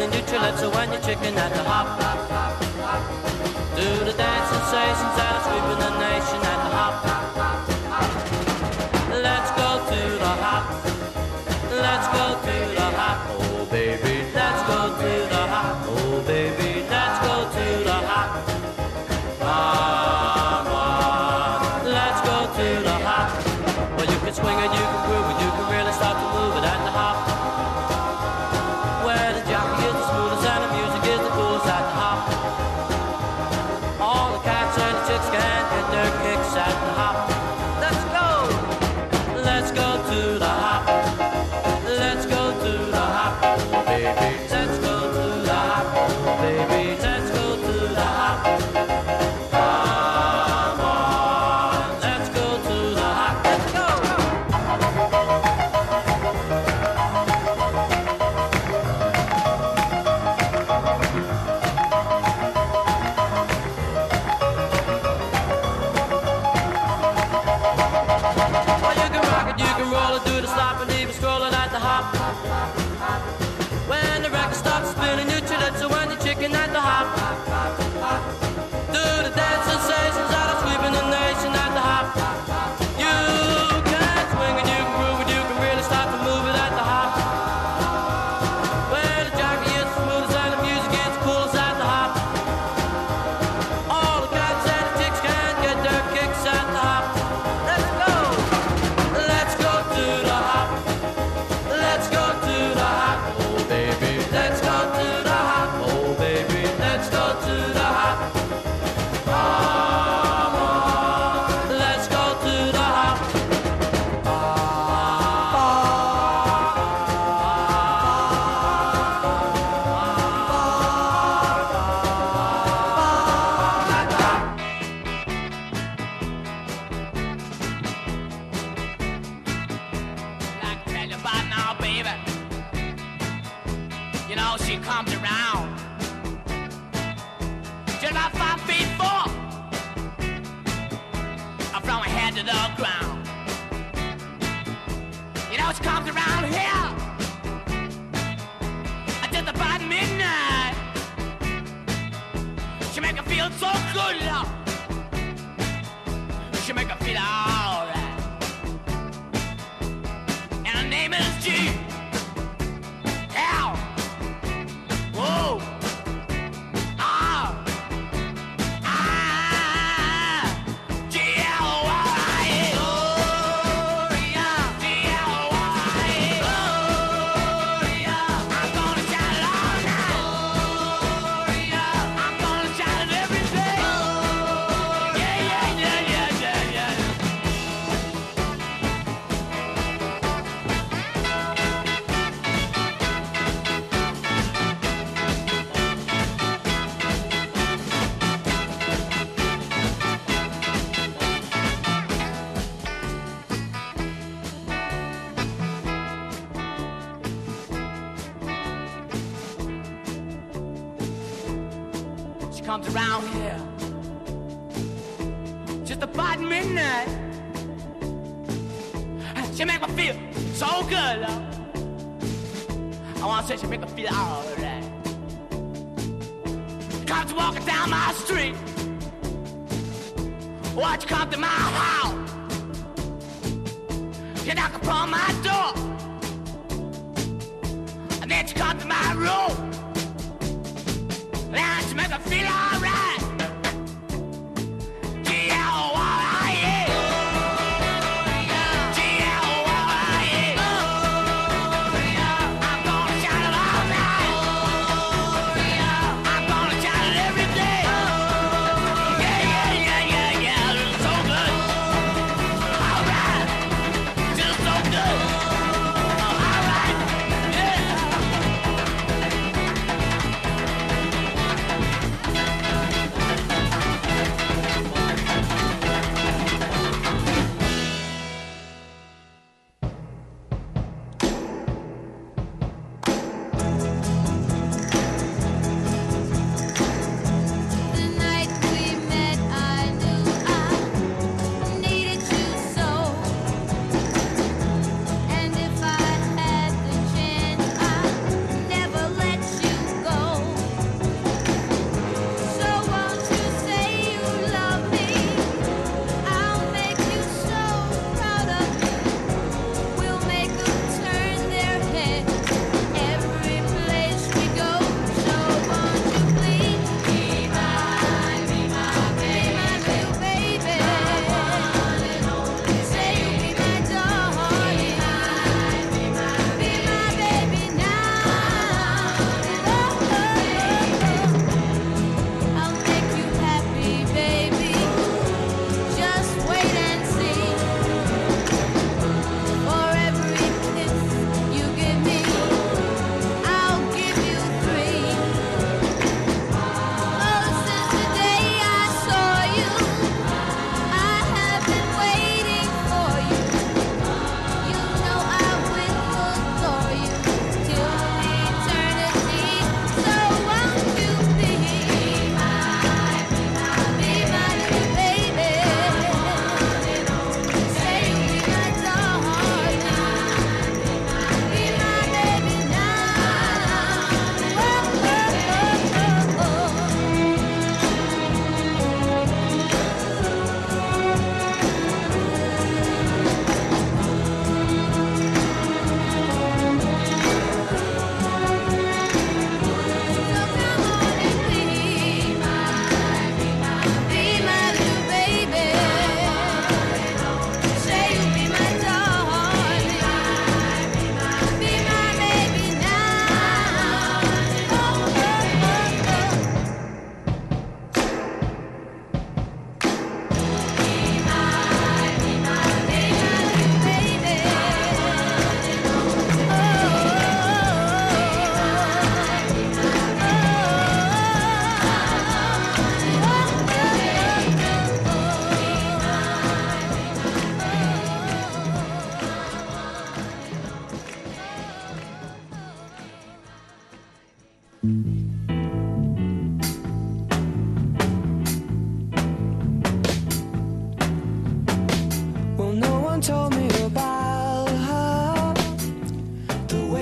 and you chill so when you're chicken at the hop. feel so good, love. I wanna say she make me feel alright. Cops walking down my street. Watch come to my house. You knock upon my door. And then you come to my room. Now you make me feel alright. Yeah.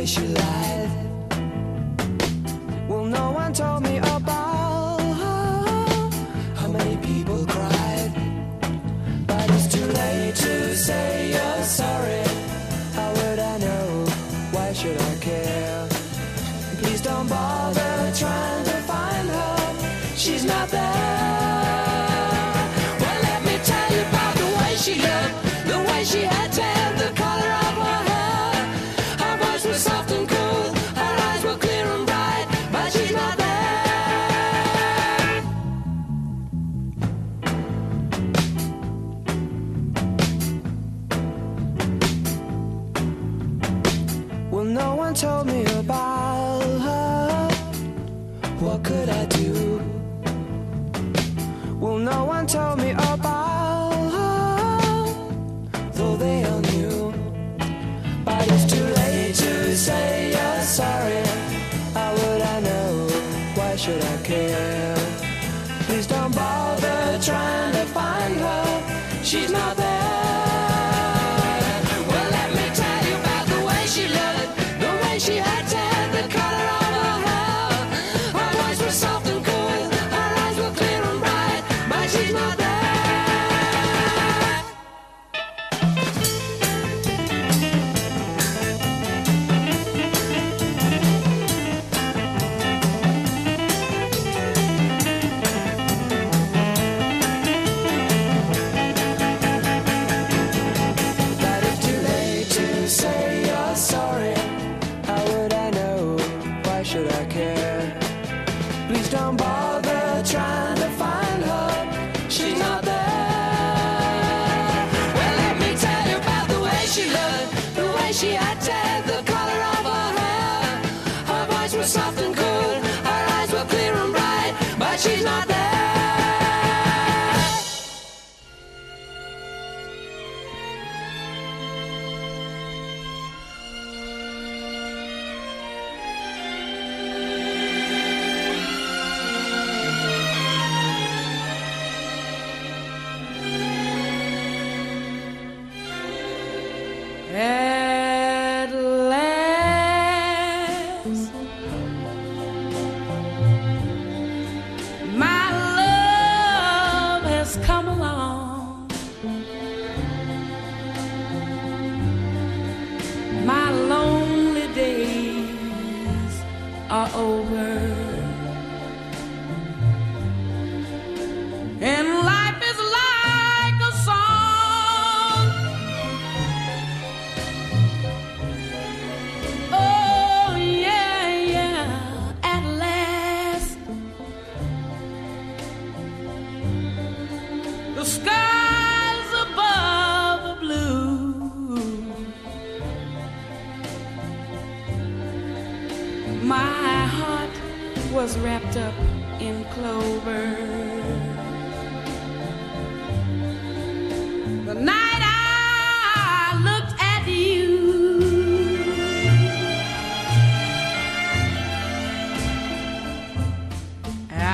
way she lied. Well, no one told me about how many people cried. But it's too late to say you're sorry. How would I know? Why should I care? Please don't bother trying to find her. She's not there.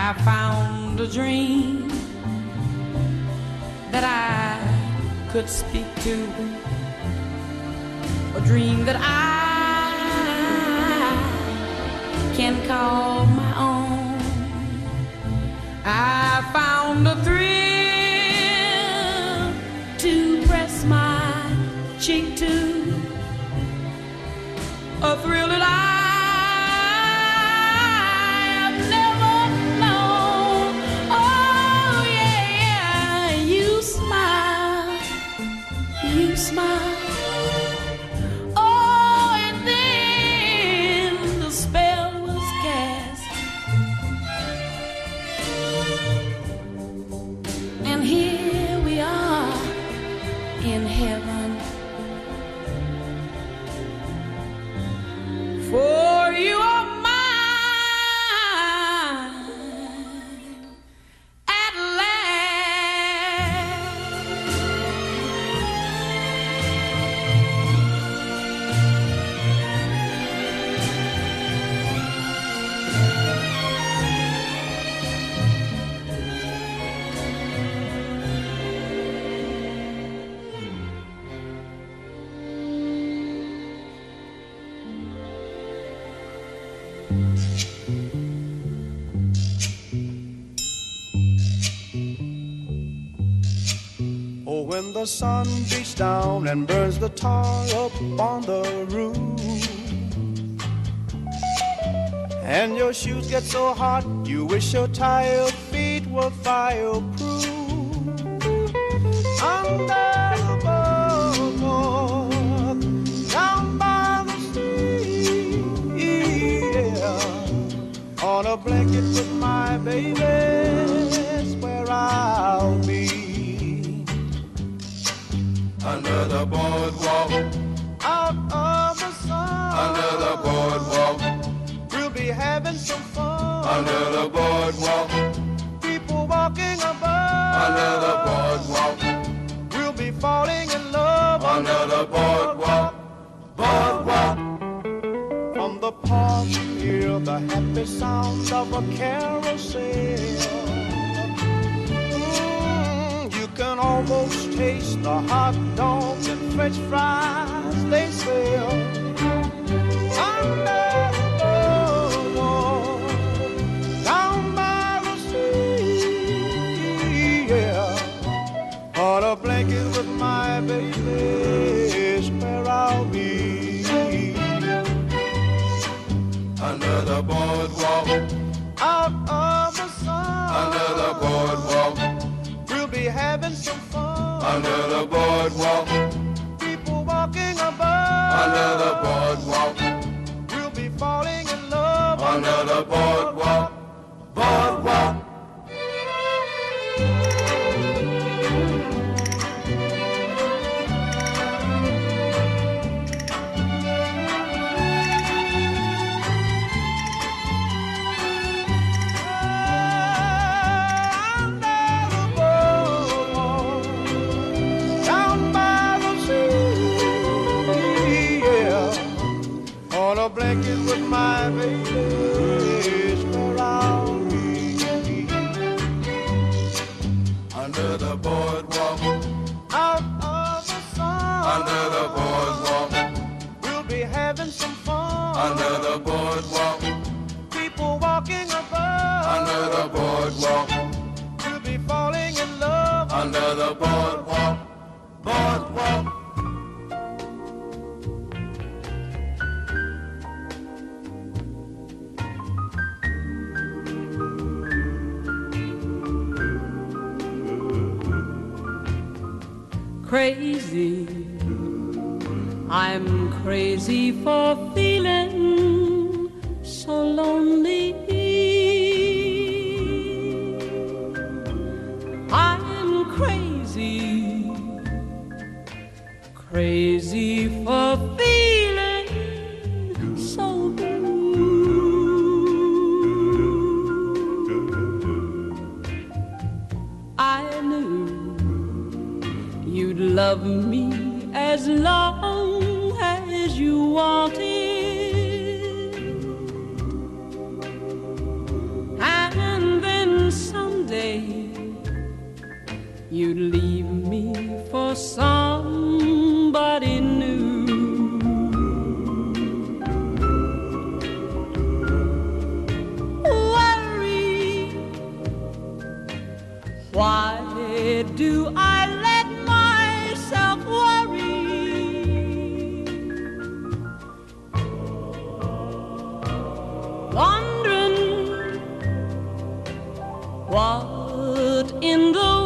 I found a dream that I could speak to, a dream that I can call my own. I found a thrill to press my cheek to, a thrill that I the sun beats down and burns the tar up on the roof, and your shoes get so hot you wish your tired feet were fireproof. Under On a with my baby is where I'll. Under the boardwalk, Out of the sun, under the boardwalk, we'll be having some fun. under the boardwalk, People walking above, under the boardwalk, we'll be falling in love. under the boardwalk, boardwalk. Crazy. I'm crazy for feeling somebody new. Worry why do I let myself worry? Wondering what in the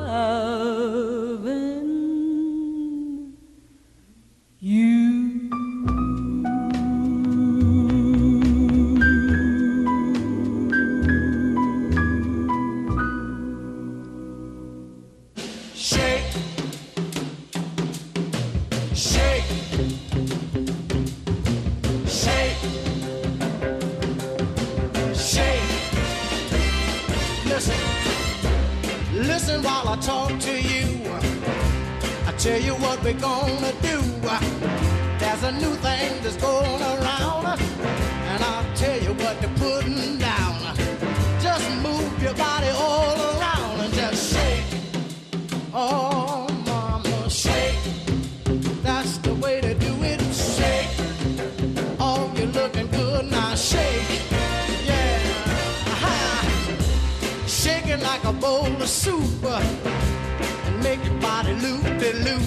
the soup and make your body loop de loop.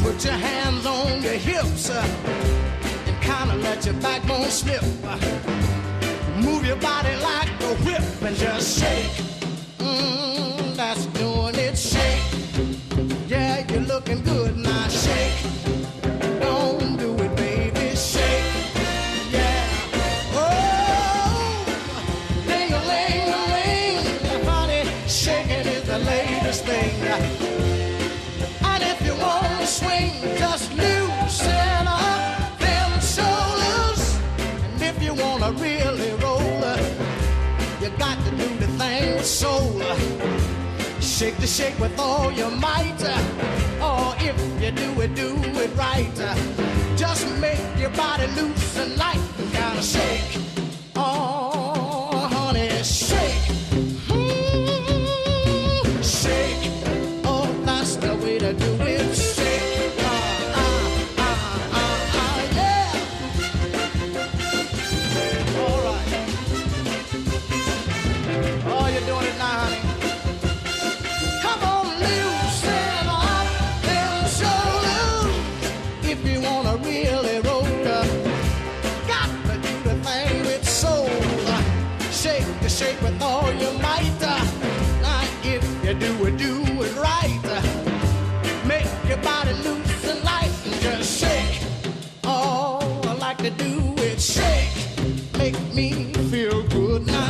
Put your hands on your hips and kind of let your backbone slip. Move your body like a whip and just shake. Mmm, that's doing it. Shake. Yeah, you're looking good. soul. Shake the shake with all your might. Oh, if you do it, do it right. Just make your body loose and light. You gotta shake.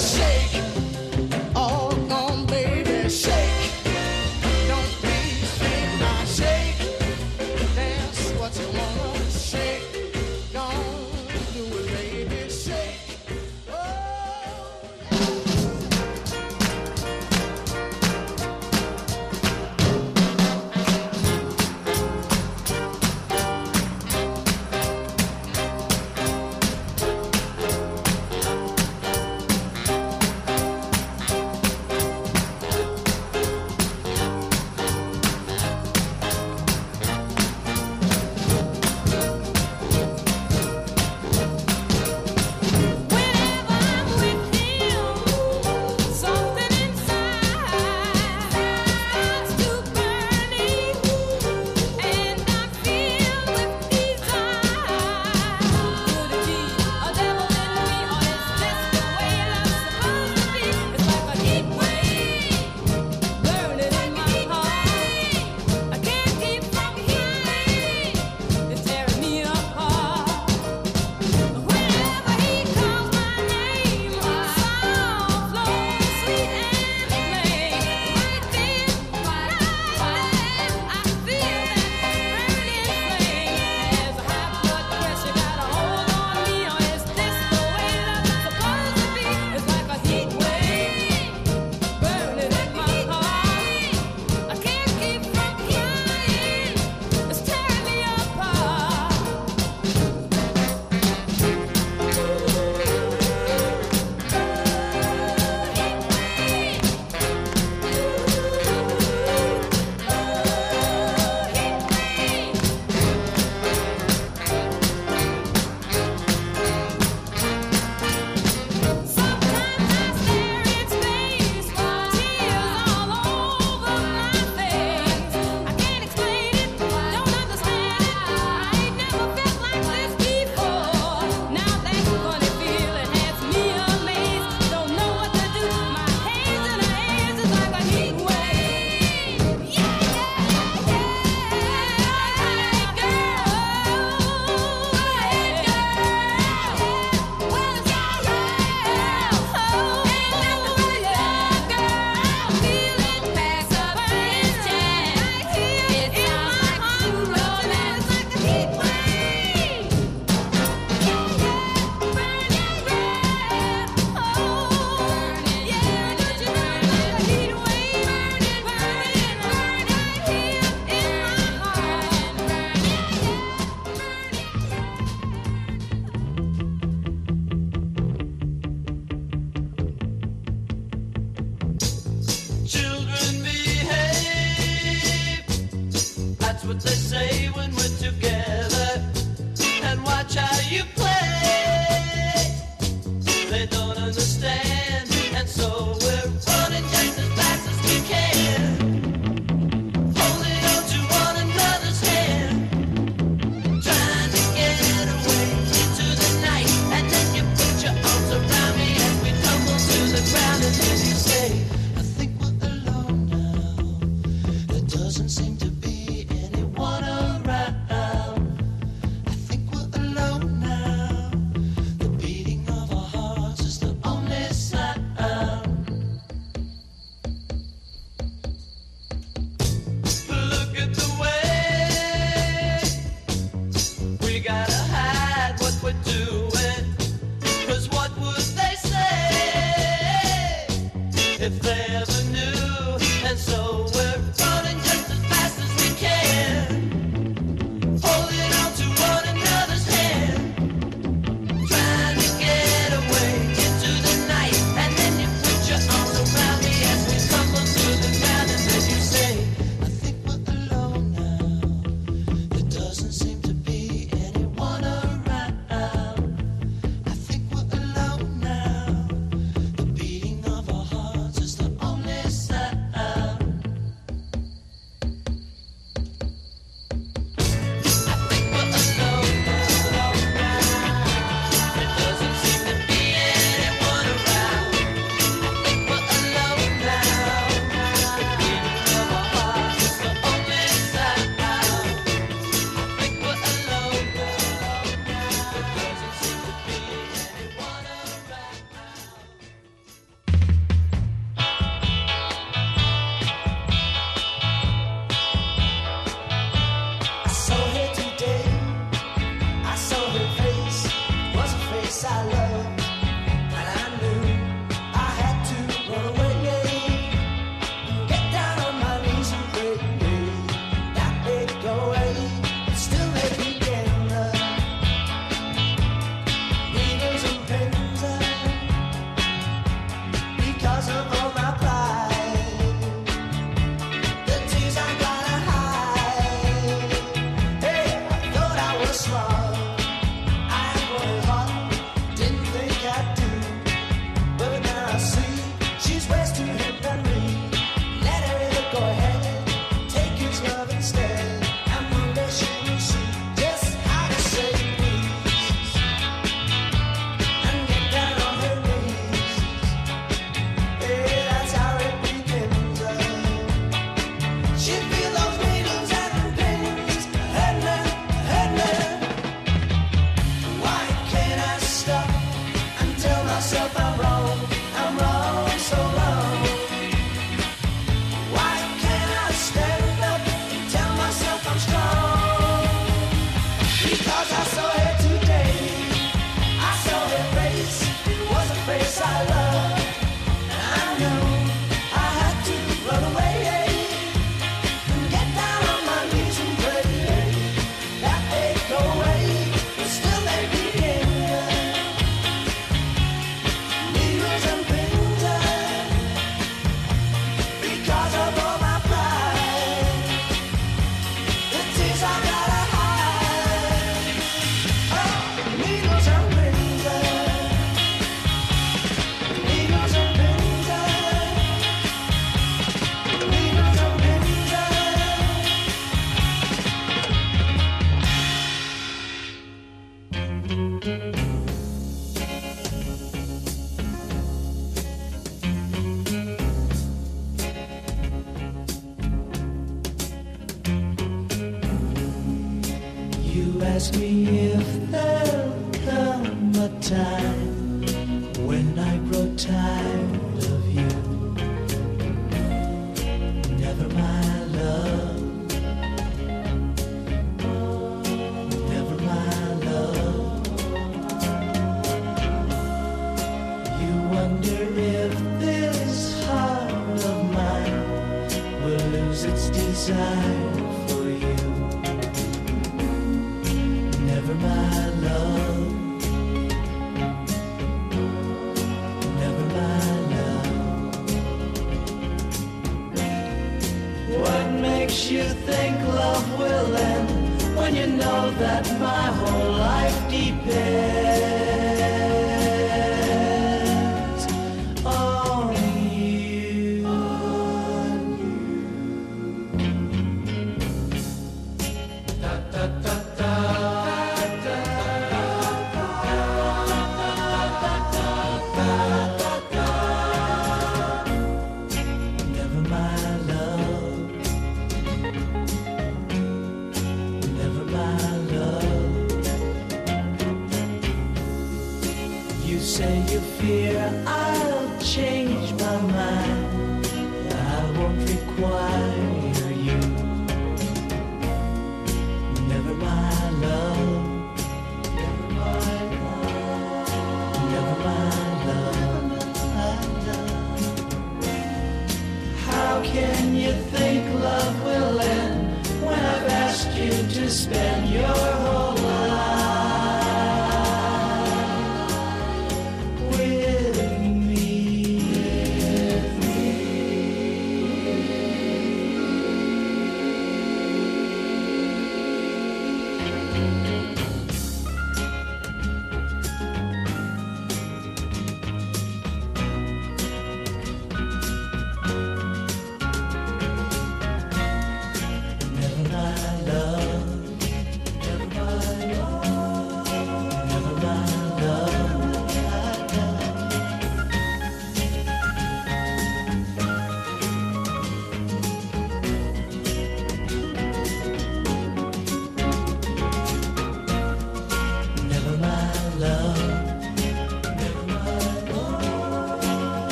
Shit. Ask me if there'll come a time that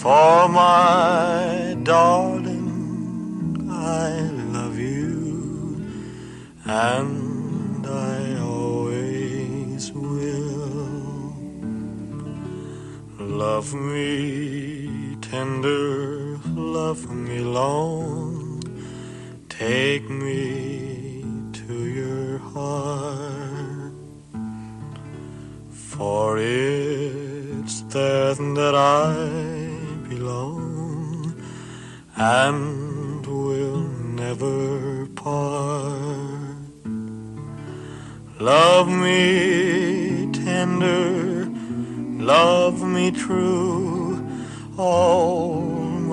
For my darling, I love you, and I always will. Love me tender, love me long, take me to your heart. For it's there that I and we'll never part. Love me tender, love me true, all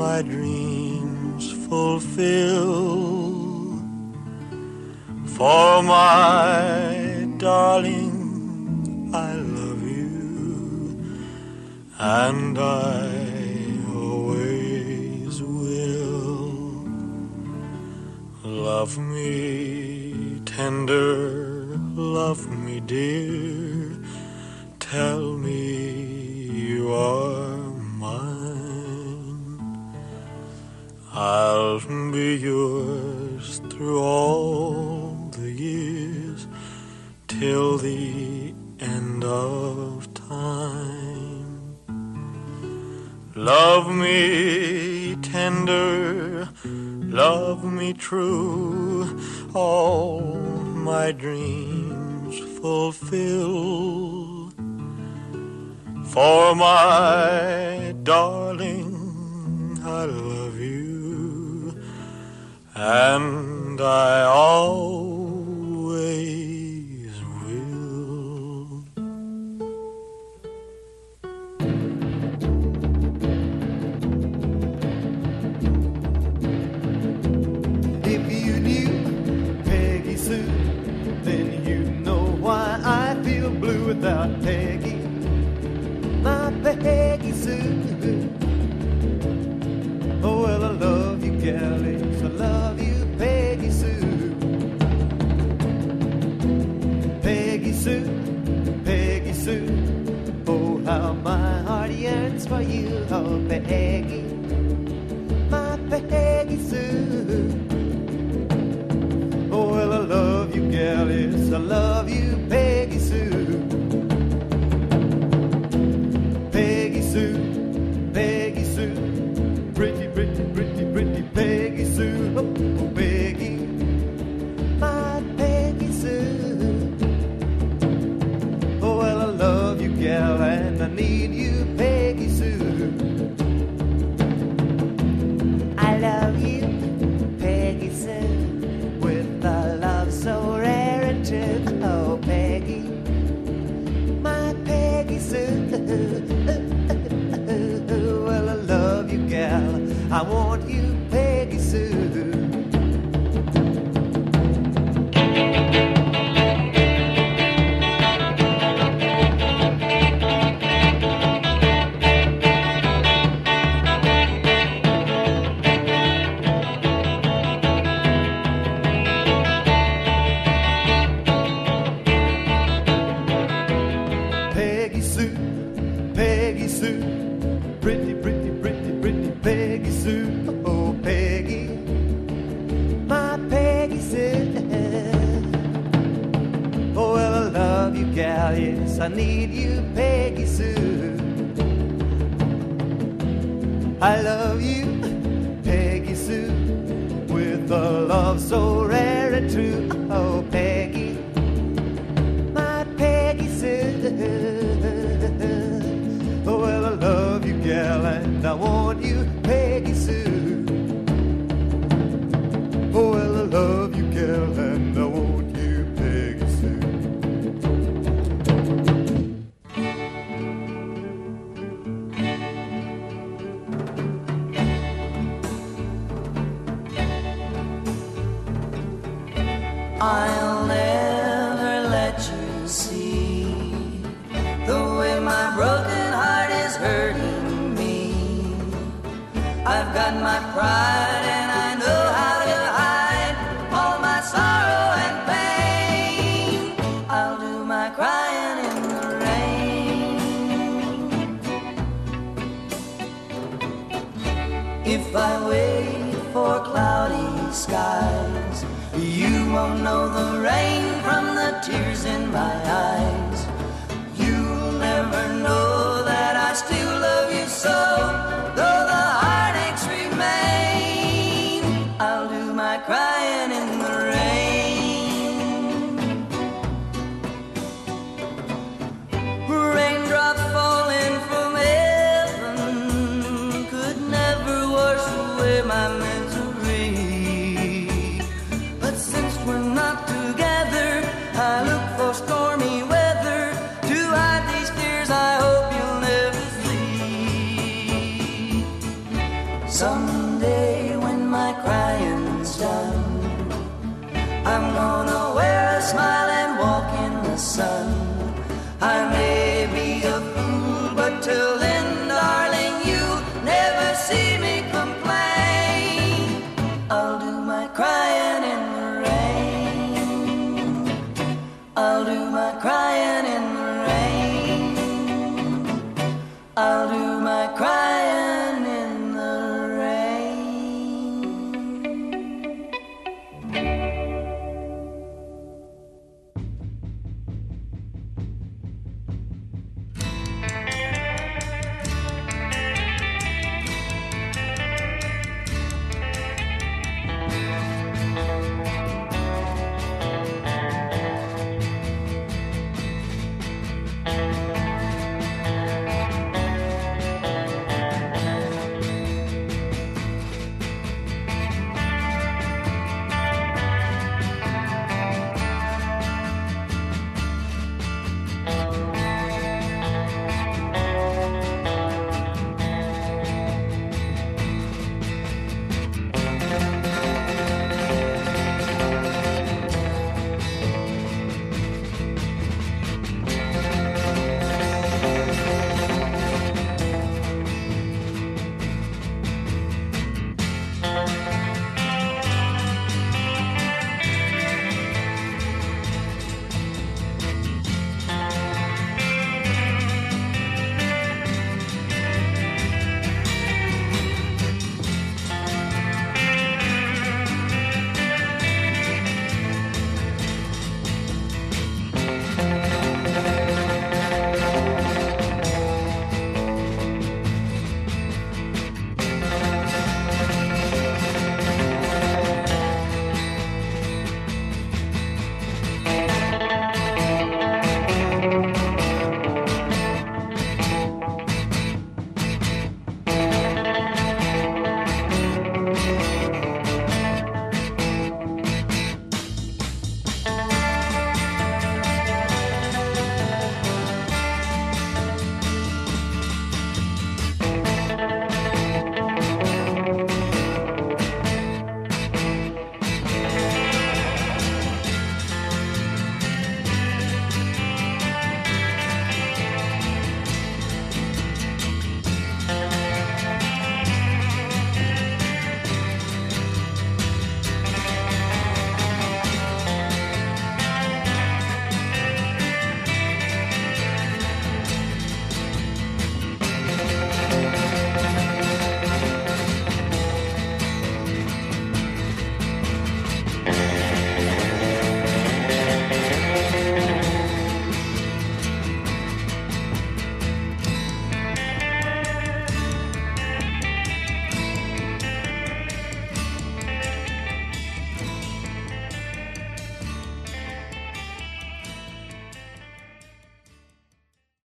my dreams fulfill. For my darling, I love you, and I Love me tender, love me dear, tell me you are mine. I'll be yours through all the years till the end of time. Love me tender, love me true all my dreams fulfill. For my darling, I love you, and I always. Sue, pretty, pretty, pretty, pretty Peggy Sue, oh, Peggy, my Peggy Sue. Oh well, I love you, gal, yes, I need you, Peggy Sue. I love you, Peggy Sue, with a love so rare and true. and I know how to hide all my sorrow and pain. I'll do my crying in the rain. If I wait for cloudy skies, you won't know the rain from the tears in my eyes. my man.